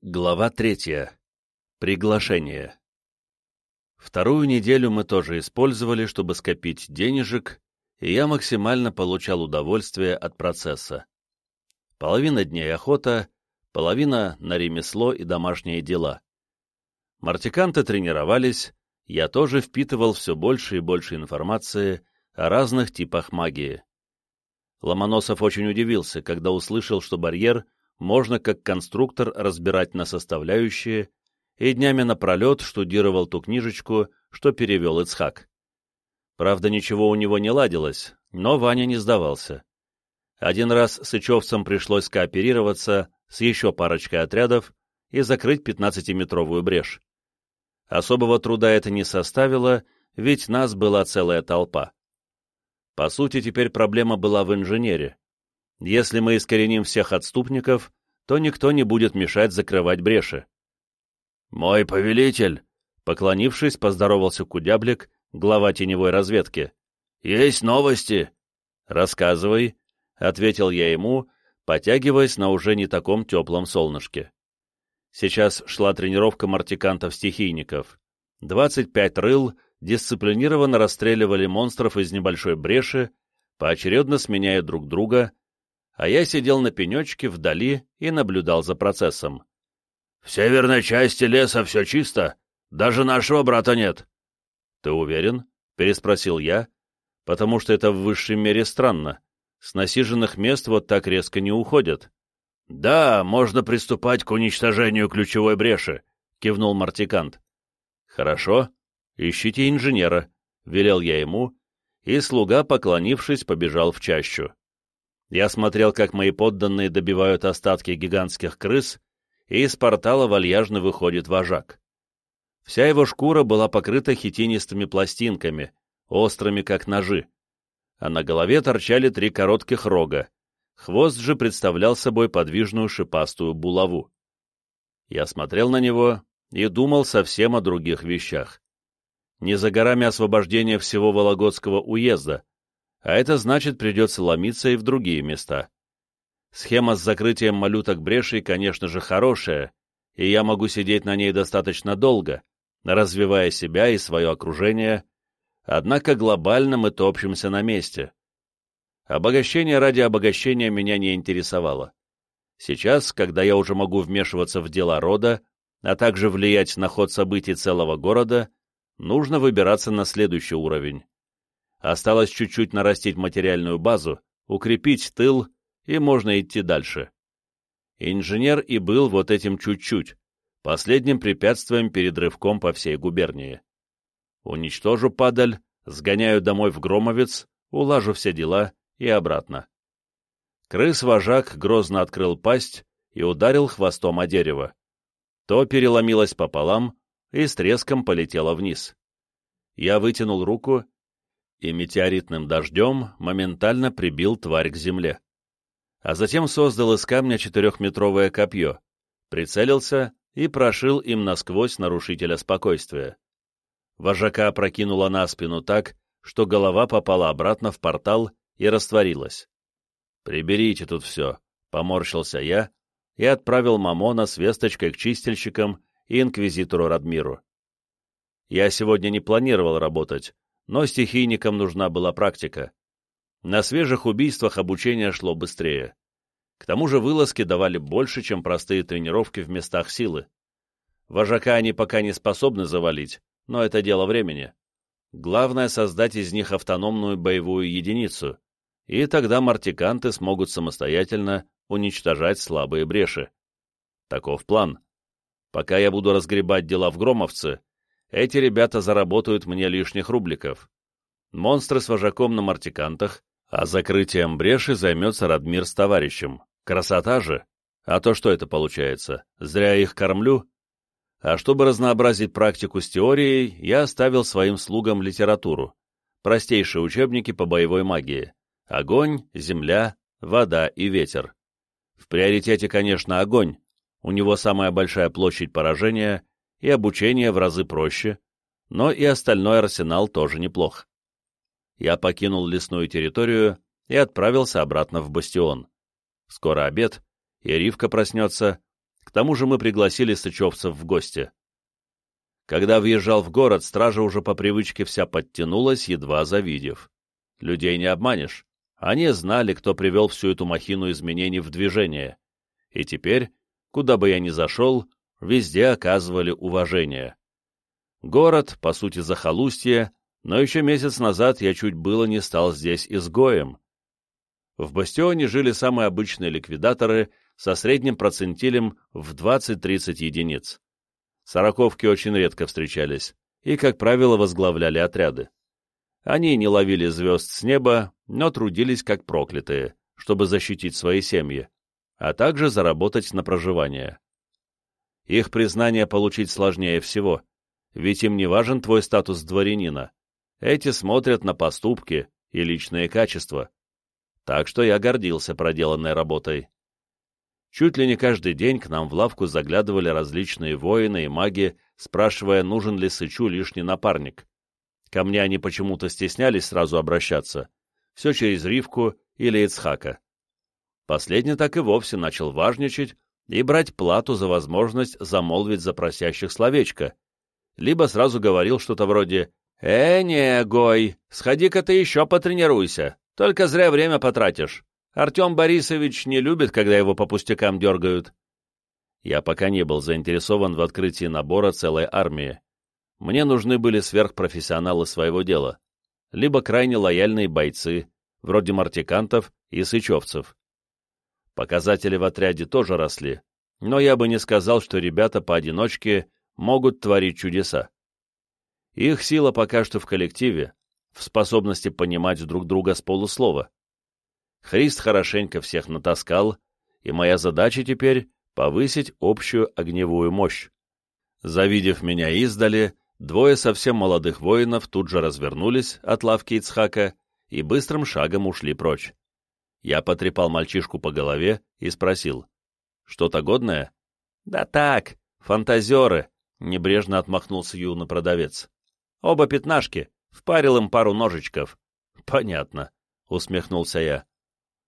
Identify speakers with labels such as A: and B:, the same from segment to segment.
A: Глава третья. Приглашение. Вторую неделю мы тоже использовали, чтобы скопить денежек, и я максимально получал удовольствие от процесса. Половина дней охота, половина на ремесло и домашние дела. Мартиканты тренировались, я тоже впитывал все больше и больше информации о разных типах магии. Ломоносов очень удивился, когда услышал, что барьер — можно как конструктор разбирать на составляющие, и днями напролет штудировал ту книжечку, что перевел Ицхак. Правда, ничего у него не ладилось, но Ваня не сдавался. Один раз с Ичевцем пришлось кооперироваться с еще парочкой отрядов и закрыть 15-метровую брешь. Особого труда это не составило, ведь нас была целая толпа. По сути, теперь проблема была в инженере. Если мы искореним всех отступников, то никто не будет мешать закрывать бреши. «Мой повелитель!» — поклонившись, поздоровался Кудяблик, глава теневой разведки. «Есть новости!» «Рассказывай», — ответил я ему, потягиваясь на уже не таком теплом солнышке. Сейчас шла тренировка мартикантов-стихийников. 25 рыл дисциплинированно расстреливали монстров из небольшой бреши, поочередно сменяя друг друга, а я сидел на пенечке вдали и наблюдал за процессом. «В северной части леса все чисто, даже нашего брата нет». «Ты уверен?» — переспросил я, потому что это в высшей мере странно. С насиженных мест вот так резко не уходят. «Да, можно приступать к уничтожению ключевой бреши», — кивнул Мартикант. «Хорошо, ищите инженера», — велел я ему, и слуга, поклонившись, побежал в чащу. Я смотрел, как мои подданные добивают остатки гигантских крыс, и из портала вальяжно выходит вожак. Вся его шкура была покрыта хитинистыми пластинками, острыми как ножи, а на голове торчали три коротких рога, хвост же представлял собой подвижную шипастую булаву. Я смотрел на него и думал совсем о других вещах. Не за горами освобождения всего Вологодского уезда, а это значит, придется ломиться и в другие места. Схема с закрытием малюток брешей, конечно же, хорошая, и я могу сидеть на ней достаточно долго, развивая себя и свое окружение, однако глобально мы топчемся на месте. Обогащение ради обогащения меня не интересовало. Сейчас, когда я уже могу вмешиваться в дела рода, а также влиять на ход событий целого города, нужно выбираться на следующий уровень. Осталось чуть-чуть нарастить материальную базу, укрепить тыл, и можно идти дальше. Инженер и был вот этим чуть-чуть, последним препятствием перед рывком по всей губернии. Уничтожу падаль, сгоняю домой в Громовец, улажу все дела и обратно. Крыс-вожак грозно открыл пасть и ударил хвостом о дерево. То переломилось пополам и с треском полетело вниз. Я вытянул руку и метеоритным дождем моментально прибил тварь к земле. А затем создал из камня четырехметровое копье, прицелился и прошил им насквозь нарушителя спокойствия. Вожака прокинула на спину так, что голова попала обратно в портал и растворилась. «Приберите тут все», — поморщился я и отправил Мамона с весточкой к чистильщикам и инквизитору Радмиру. Я сегодня не планировал работать, но стихийникам нужна была практика. На свежих убийствах обучение шло быстрее. К тому же вылазки давали больше, чем простые тренировки в местах силы. Вожака они пока не способны завалить, но это дело времени. Главное — создать из них автономную боевую единицу, и тогда мартиканты смогут самостоятельно уничтожать слабые бреши. Таков план. Пока я буду разгребать дела в Громовце, эти ребята заработают мне лишних рубликов. Монстры с вожаком на мартикантах, а закрытием бреши займется Радмир с товарищем. Красота же! А то что это получается? Зря их кормлю? А чтобы разнообразить практику с теорией, я оставил своим слугам литературу. Простейшие учебники по боевой магии. Огонь, земля, вода и ветер. В приоритете, конечно, огонь. У него самая большая площадь поражения и обучение в разы проще, но и остальной арсенал тоже неплох. Я покинул лесную территорию и отправился обратно в бастион. Скоро обед, и Ривка проснется. К тому же мы пригласили сычевцев в гости. Когда въезжал в город, стража уже по привычке вся подтянулась, едва завидев. Людей не обманешь. Они знали, кто привел всю эту махину изменений в движение. И теперь, куда бы я ни зашел, везде оказывали уважение. Город, по сути, захолустье, но еще месяц назад я чуть было не стал здесь изгоем. В бастионе жили самые обычные ликвидаторы со средним процентилем в 20-30 единиц. Сороковки очень редко встречались и, как правило, возглавляли отряды. Они не ловили звезд с неба, но трудились как проклятые, чтобы защитить свои семьи, а также заработать на проживание. Их признание получить сложнее всего, ведь им не важен твой статус дворянина. Эти смотрят на поступки и личные качества. Так что я гордился проделанной работой. Чуть ли не каждый день к нам в лавку заглядывали различные воины и маги, спрашивая, нужен ли Сычу лишний напарник. Ко мне они почему-то стеснялись сразу обращаться. Все через Ривку или Ицхака. Последний так и вовсе начал важничать и брать плату за возможность замолвить за просящих словечко. Либо сразу говорил что-то вроде «Э, не, Гой, сходи-ка ты еще потренируйся, только зря время потратишь. Артем Борисович не любит, когда его по пустякам дергают». Я пока не был заинтересован в открытии набора целой армии. Мне нужны были сверхпрофессионалы своего дела, либо крайне лояльные бойцы, вроде мартикантов и сычевцев. Показатели в отряде тоже росли, но я бы не сказал, что ребята поодиночке могут творить чудеса. Их сила пока что в коллективе, в способности понимать друг друга с полуслова. Христ хорошенько всех натаскал, и моя задача теперь — повысить общую огневую мощь. Завидев меня издали, Двое совсем молодых воинов тут же развернулись от лавки Ицхака и быстрым шагом ушли прочь. Я потрепал мальчишку по голове и спросил. «Что-то годное?» «Да так, фантазеры», — небрежно отмахнулся юный продавец. «Оба пятнашки, впарил им пару ножичков». «Понятно», — усмехнулся я.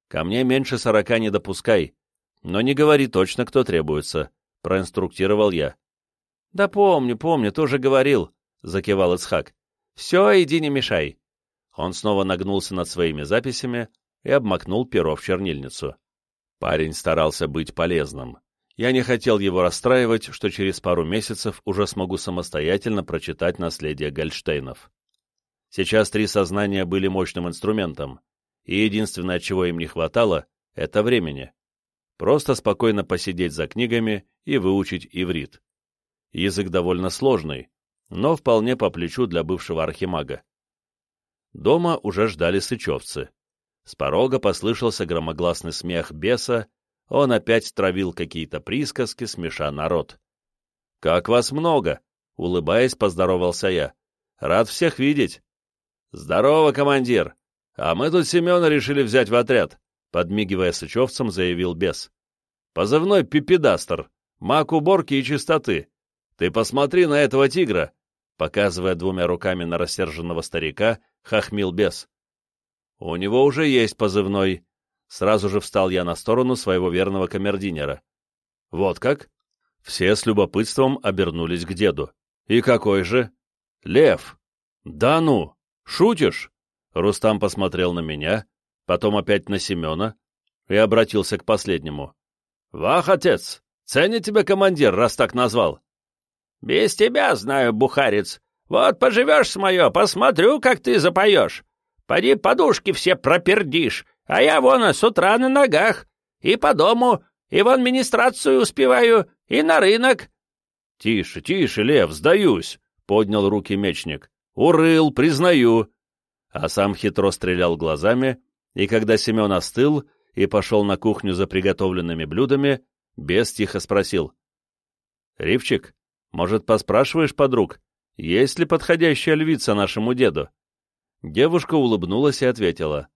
A: «Ко мне меньше сорока не допускай, но не говори точно, кто требуется», — проинструктировал я. «Да помню, помню, тоже говорил», — закивал Ицхак. «Все, иди не мешай». Он снова нагнулся над своими записями и обмакнул перо в чернильницу. Парень старался быть полезным. Я не хотел его расстраивать, что через пару месяцев уже смогу самостоятельно прочитать наследие Гольштейнов. Сейчас три сознания были мощным инструментом, и единственное, чего им не хватало, — это времени. Просто спокойно посидеть за книгами и выучить иврит. Язык довольно сложный, но вполне по плечу для бывшего архимага. Дома уже ждали сычевцы. С порога послышался громогласный смех беса, он опять травил какие-то присказки, смеша народ. «Как вас много!» — улыбаясь, поздоровался я. «Рад всех видеть!» «Здорово, командир! А мы тут Семена решили взять в отряд!» Подмигивая сычевцам, заявил бес. «Позывной Пипедастер, маг уборки и чистоты. «Ты посмотри на этого тигра!» Показывая двумя руками на рассерженного старика, хохмил бес. «У него уже есть позывной». Сразу же встал я на сторону своего верного камердинера. «Вот как?» Все с любопытством обернулись к деду. «И какой же?» «Лев!» «Да ну! Шутишь?» Рустам посмотрел на меня, потом опять на Семена и обратился к последнему. «Вах, отец! Ценит тебя командир, раз так назвал!» «Без тебя знаю, бухарец. Вот поживешь с мое, посмотрю, как ты запоешь. Поди подушки все пропердишь, а я вон с утра на ногах. И по дому, и в администрацию успеваю, и на рынок». «Тише, тише, Лев, сдаюсь», — поднял руки мечник. «Урыл, признаю». А сам хитро стрелял глазами, и когда Семен остыл и пошел на кухню за приготовленными блюдами, бес тихо спросил. «Ривчик, может, поспрашиваешь, подруг, есть ли подходящая львица нашему деду?» Девушка улыбнулась и ответила.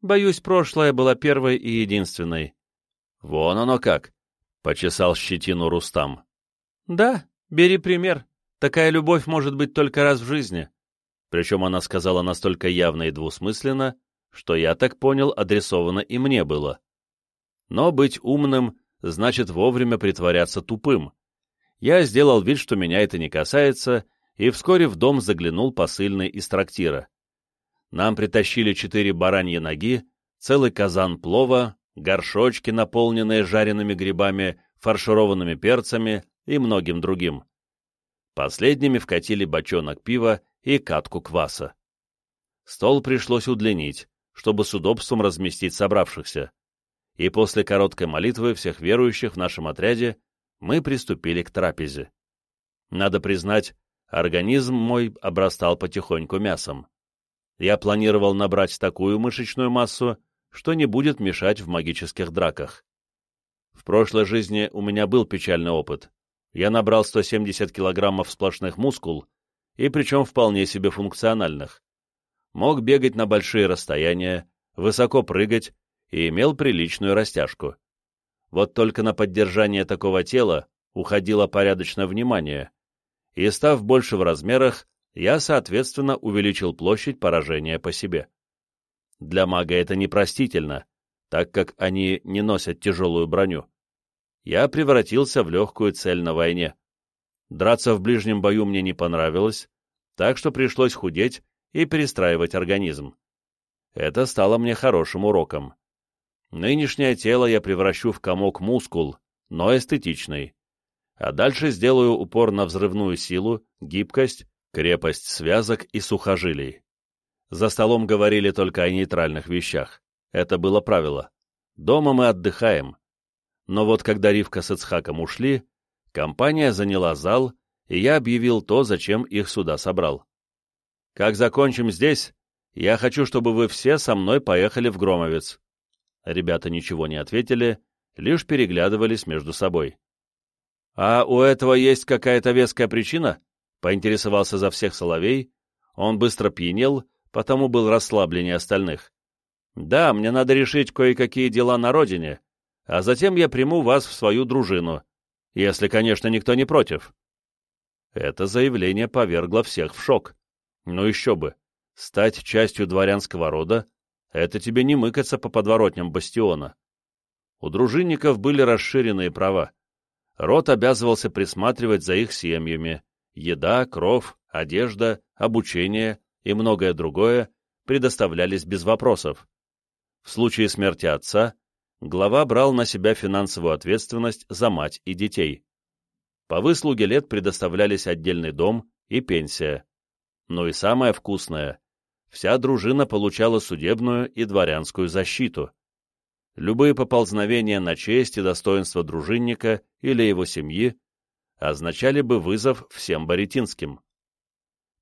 A: «Боюсь, прошлое была первой и единственной». «Вон оно как!» — почесал щетину Рустам. «Да, бери пример. Такая любовь может быть только раз в жизни». Причем она сказала настолько явно и двусмысленно, что я так понял, адресовано и мне было. Но быть умным значит вовремя притворяться тупым. Я сделал вид, что меня это не касается, и вскоре в дом заглянул посыльный из трактира. Нам притащили четыре бараньи ноги, целый казан плова, горшочки, наполненные жареными грибами, фаршированными перцами и многим другим. Последними вкатили бочонок пива и катку кваса. Стол пришлось удлинить, чтобы с удобством разместить собравшихся. И после короткой молитвы всех верующих в нашем отряде мы приступили к трапезе. Надо признать, организм мой обрастал потихоньку мясом. Я планировал набрать такую мышечную массу, что не будет мешать в магических драках. В прошлой жизни у меня был печальный опыт. Я набрал 170 килограммов сплошных мускул, и причем вполне себе функциональных. Мог бегать на большие расстояния, высоко прыгать и имел приличную растяжку. Вот только на поддержание такого тела уходило порядочное внимание, и, став больше в размерах, я, соответственно, увеличил площадь поражения по себе. Для мага это непростительно, так как они не носят тяжелую броню. Я превратился в легкую цель на войне. Драться в ближнем бою мне не понравилось, так что пришлось худеть и перестраивать организм. Это стало мне хорошим уроком. Нынешнее тело я превращу в комок мускул, но эстетичный. А дальше сделаю упор на взрывную силу, гибкость, крепость связок и сухожилий. За столом говорили только о нейтральных вещах. Это было правило. Дома мы отдыхаем. Но вот когда Ривка с Ицхаком ушли, компания заняла зал, и я объявил то, зачем их сюда собрал. Как закончим здесь, я хочу, чтобы вы все со мной поехали в Громовец. Ребята ничего не ответили, лишь переглядывались между собой. «А у этого есть какая-то веская причина?» — поинтересовался за всех Соловей. Он быстро пьянел, потому был расслабленнее остальных. «Да, мне надо решить кое-какие дела на родине, а затем я приму вас в свою дружину, если, конечно, никто не против». Это заявление повергло всех в шок. Ну еще бы, стать частью дворянского рода — это тебе не мыкаться по подворотням бастиона. У дружинников были расширенные права. Род обязывался присматривать за их семьями. Еда, кров, одежда, обучение и многое другое предоставлялись без вопросов. В случае смерти отца глава брал на себя финансовую ответственность за мать и детей. По выслуге лет предоставлялись отдельный дом и пенсия. Но и самое вкусное — вся дружина получала судебную и дворянскую защиту. Любые поползновения на честь и достоинство дружинника или его семьи означали бы вызов всем баритинским.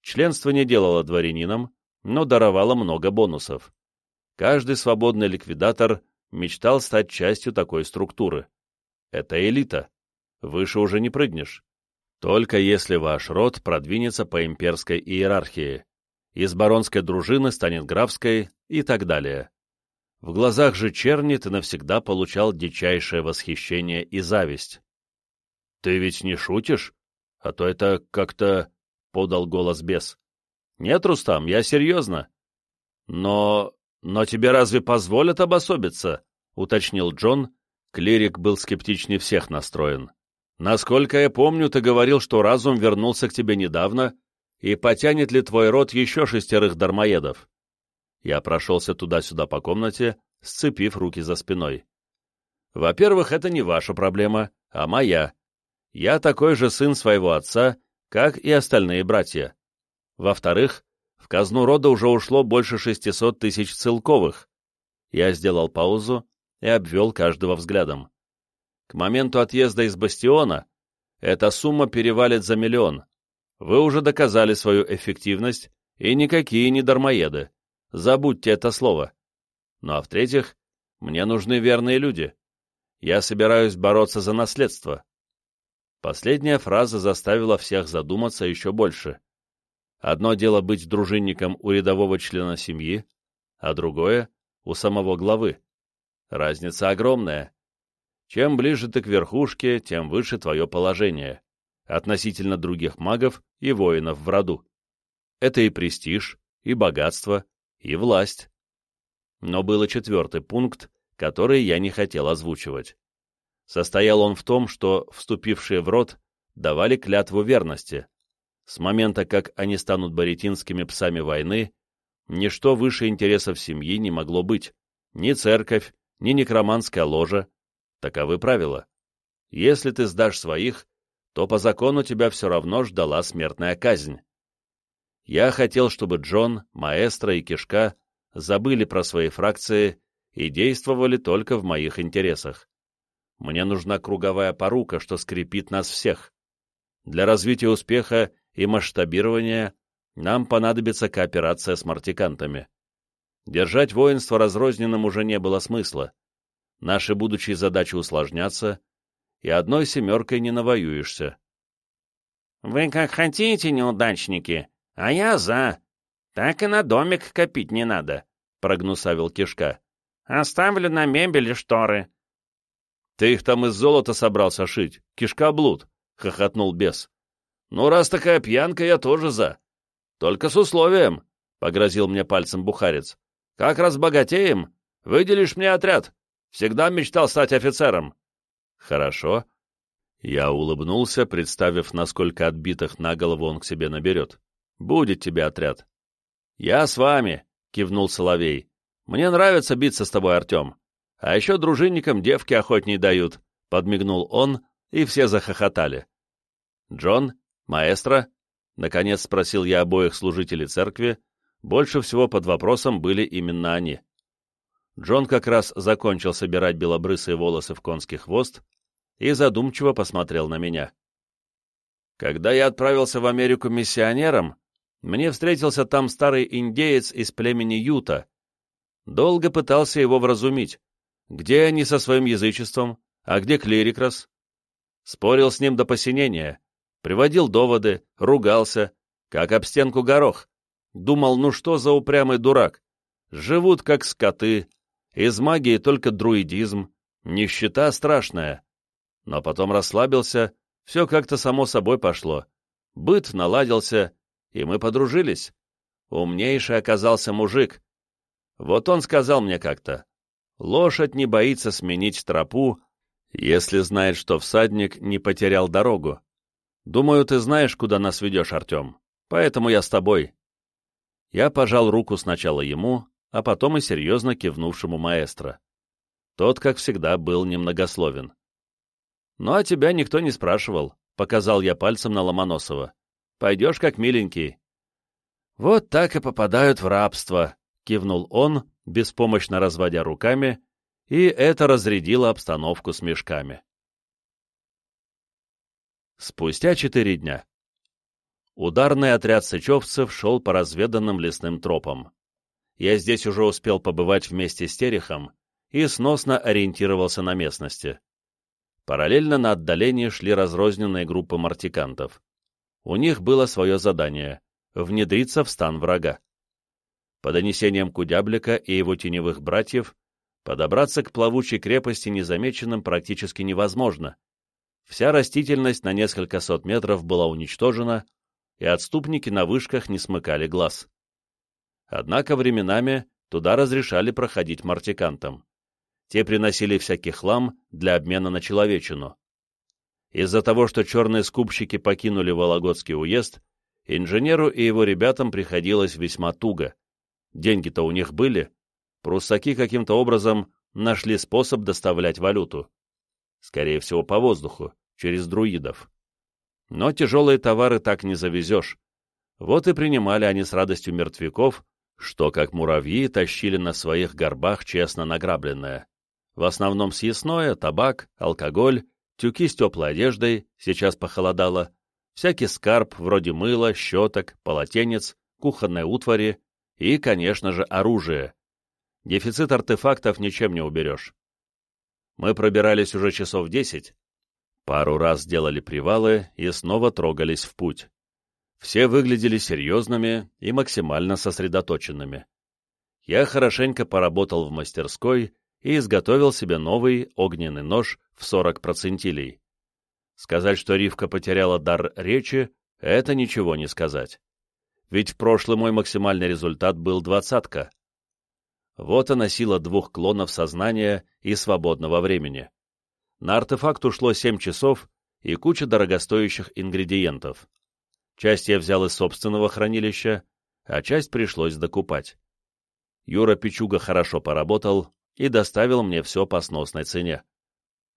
A: Членство не делало дворянином, но даровало много бонусов. Каждый свободный ликвидатор мечтал стать частью такой структуры. Это элита. Выше уже не прыгнешь. Только если ваш род продвинется по имперской иерархии, из баронской дружины станет графской и так далее. В глазах же черни ты навсегда получал дичайшее восхищение и зависть. «Ты ведь не шутишь? А то это как-то...» — подал голос бес. «Нет, Рустам, я серьезно». «Но... но тебе разве позволят обособиться?» — уточнил Джон. Клирик был скептичнее всех настроен. Насколько я помню, ты говорил, что разум вернулся к тебе недавно, и потянет ли твой род еще шестерых дармоедов? Я прошелся туда-сюда по комнате, сцепив руки за спиной. Во-первых, это не ваша проблема, а моя. Я такой же сын своего отца, как и остальные братья. Во-вторых, в казну рода уже ушло больше шестисот тысяч целковых. Я сделал паузу и обвел каждого взглядом. К моменту отъезда из бастиона эта сумма перевалит за миллион. Вы уже доказали свою эффективность, и никакие не дармоеды. Забудьте это слово. Ну а в-третьих, мне нужны верные люди. Я собираюсь бороться за наследство. Последняя фраза заставила всех задуматься еще больше. Одно дело быть дружинником у рядового члена семьи, а другое — у самого главы. Разница огромная. Чем ближе ты к верхушке, тем выше твое положение относительно других магов и воинов в роду. Это и престиж, и богатство, и власть. Но был четвертый пункт, который я не хотел озвучивать. Состоял он в том, что вступившие в род давали клятву верности. С момента, как они станут баритинскими псами войны, ничто выше интересов семьи не могло быть. Ни церковь, ни некроманская ложа. Таковы правила. Если ты сдашь своих, то по закону тебя все равно ждала смертная казнь. Я хотел, чтобы Джон, Маэстро и Кишка забыли про свои фракции и действовали только в моих интересах. Мне нужна круговая порука, что скрепит нас всех. Для развития успеха и масштабирования нам понадобится кооперация с мартикантами. Держать воинство разрозненным уже не было смысла. Наши будущие задачи усложнятся, и одной семеркой не навоюешься.
B: «Вы как хотите, неудачники, а я за. Так и на домик копить не надо», — прогнусавил Кишка. «Оставлю на мебели шторы».
A: «Ты их там из золота собрался шить, кишка блуд», — хохотнул бес. «Ну, раз такая пьянка, я тоже за. Только с условием», — погрозил мне пальцем бухарец. «Как разбогатеем, выделишь мне отряд. Всегда мечтал стать офицером». «Хорошо». Я улыбнулся, представив, насколько отбитых на голову он к себе наберет. «Будет тебе отряд». «Я с вами», — кивнул Соловей. «Мне нравится биться с тобой, Артем. А еще дружинникам девки охотней дают», — подмигнул он, и все захохотали. «Джон? Маэстро?» — наконец спросил я обоих служителей церкви. Больше всего под вопросом были именно они. Джон как раз закончил собирать белобрысые волосы в конский хвост и задумчиво посмотрел на меня. Когда я отправился в Америку миссионером, мне встретился там старый индеец из племени Юта. Долго пытался его вразумить. Где они со своим язычеством, а где клирикрас? Спорил с ним до посинения, приводил доводы, ругался, как об стенку горох. Думал, ну что за упрямый дурак? Живут как скоты, из магии только друидизм, нищета страшная. Но потом расслабился, все как-то само собой пошло. Быт наладился, и мы подружились. Умнейший оказался мужик. Вот он сказал мне как-то, лошадь не боится сменить тропу, если знает, что всадник не потерял дорогу. Думаю, ты знаешь, куда нас ведешь, Артем, поэтому я с тобой. Я пожал руку сначала ему, а потом и серьезно кивнувшему маэстро. Тот, как всегда, был немногословен. «Ну, а тебя никто не спрашивал», — показал я пальцем на Ломоносова. «Пойдешь как миленький». «Вот так и попадают в рабство», — кивнул он, беспомощно разводя руками, и это разрядило обстановку с мешками. Спустя четыре дня. Ударный отряд сычевцев шел по разведанным лесным тропам я здесь уже успел побывать вместе с Терехом и сносно ориентировался на местности. Параллельно на отдалении шли разрозненные группы мартикантов. У них было свое задание — внедриться в стан врага. По донесениям Кудяблика и его теневых братьев, подобраться к плавучей крепости незамеченным практически невозможно. Вся растительность на несколько сот метров была уничтожена, и отступники на вышках не смыкали глаз. Однако временами туда разрешали проходить мартикантам. Те приносили всякий хлам для обмена на человечину. Из-за того, что черные скупщики покинули Вологодский уезд, инженеру и его ребятам приходилось весьма туго. Деньги-то у них были, пруссаки каким-то образом нашли способ доставлять валюту. Скорее всего, по воздуху, через друидов. Но тяжелые товары так не завезешь. Вот и принимали они с радостью мертвяков, что, как муравьи, тащили на своих горбах честно награбленное. В основном съестное, табак, алкоголь, тюки с теплой одеждой, сейчас похолодало, всякий скарб вроде мыла, щеток, полотенец, кухонной утвари и, конечно же, оружие. Дефицит артефактов ничем не уберешь. Мы пробирались уже часов десять, пару раз делали привалы и снова трогались в путь. Все выглядели серьезными и максимально сосредоточенными. Я хорошенько поработал в мастерской и изготовил себе новый огненный нож в 40 процентилей. Сказать, что Ривка потеряла дар речи, это ничего не сказать. Ведь в прошлый мой максимальный результат был двадцатка. Вот она сила двух клонов сознания и свободного времени. На артефакт ушло 7 часов и куча дорогостоящих ингредиентов. Часть я взял из собственного хранилища, а часть пришлось докупать. Юра Пичуга хорошо поработал и доставил мне все по сносной цене.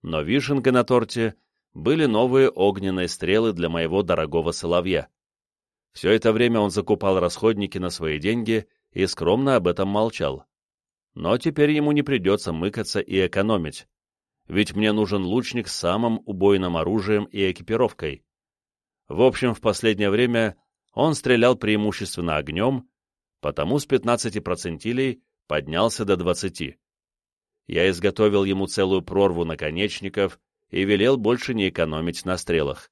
A: Но вишенкой на торте были новые огненные стрелы для моего дорогого соловья. Все это время он закупал расходники на свои деньги и скромно об этом молчал. Но теперь ему не придется мыкаться и экономить, ведь мне нужен лучник с самым убойным оружием и экипировкой. В общем, в последнее время он стрелял преимущественно огнем, потому с 15 процентилей поднялся до 20. Я изготовил ему целую прорву наконечников и велел больше не экономить на стрелах.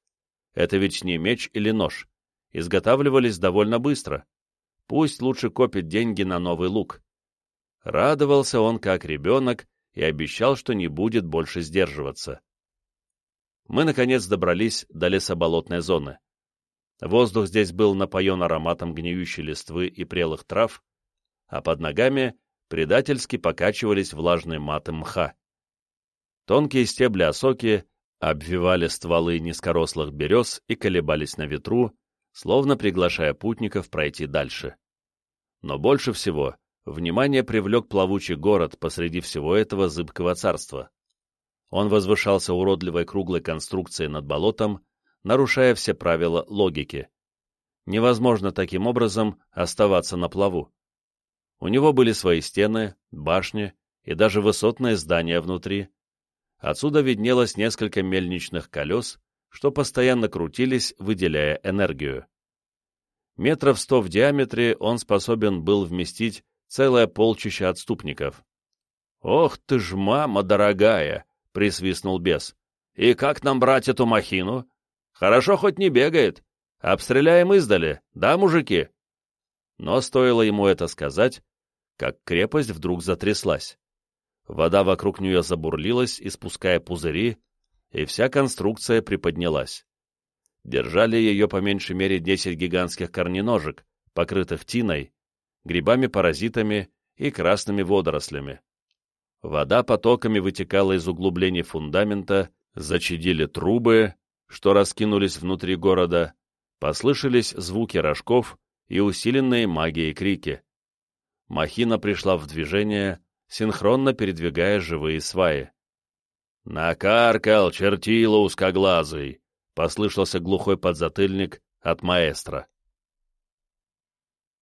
A: Это ведь не меч или нож. Изготавливались довольно быстро. Пусть лучше копит деньги на новый лук. Радовался он как ребенок и обещал, что не будет больше сдерживаться. Мы, наконец, добрались до лесоболотной зоны. Воздух здесь был напоен ароматом гниющей листвы и прелых трав, а под ногами предательски покачивались влажные маты мха. Тонкие стебли осоки обвивали стволы низкорослых берез и колебались на ветру, словно приглашая путников пройти дальше. Но больше всего внимание привлек плавучий город посреди всего этого зыбкого царства. Он возвышался уродливой круглой конструкцией над болотом, нарушая все правила логики. Невозможно таким образом оставаться на плаву. У него были свои стены, башни и даже высотные здания внутри. Отсюда виднелось несколько мельничных колес, что постоянно крутились, выделяя энергию. Метров сто в диаметре он способен был вместить целое полчище отступников. «Ох ты ж, мама дорогая!» — присвистнул бес. «И как нам брать эту махину? Хорошо хоть не бегает. Обстреляем издали, да, мужики?» Но стоило ему это сказать, как крепость вдруг затряслась. Вода вокруг нее забурлилась, испуская пузыри, и вся конструкция приподнялась. Держали ее по меньшей мере десять гигантских корненожек, покрытых тиной, грибами-паразитами и красными водорослями. Вода потоками вытекала из углублений фундамента, зачадили трубы, что раскинулись внутри города, послышались звуки рожков и усиленные магией крики. Махина пришла в движение, синхронно передвигая живые сваи. «Накаркал, чертила узкоглазый!» — послышался глухой подзатыльник от маэстро.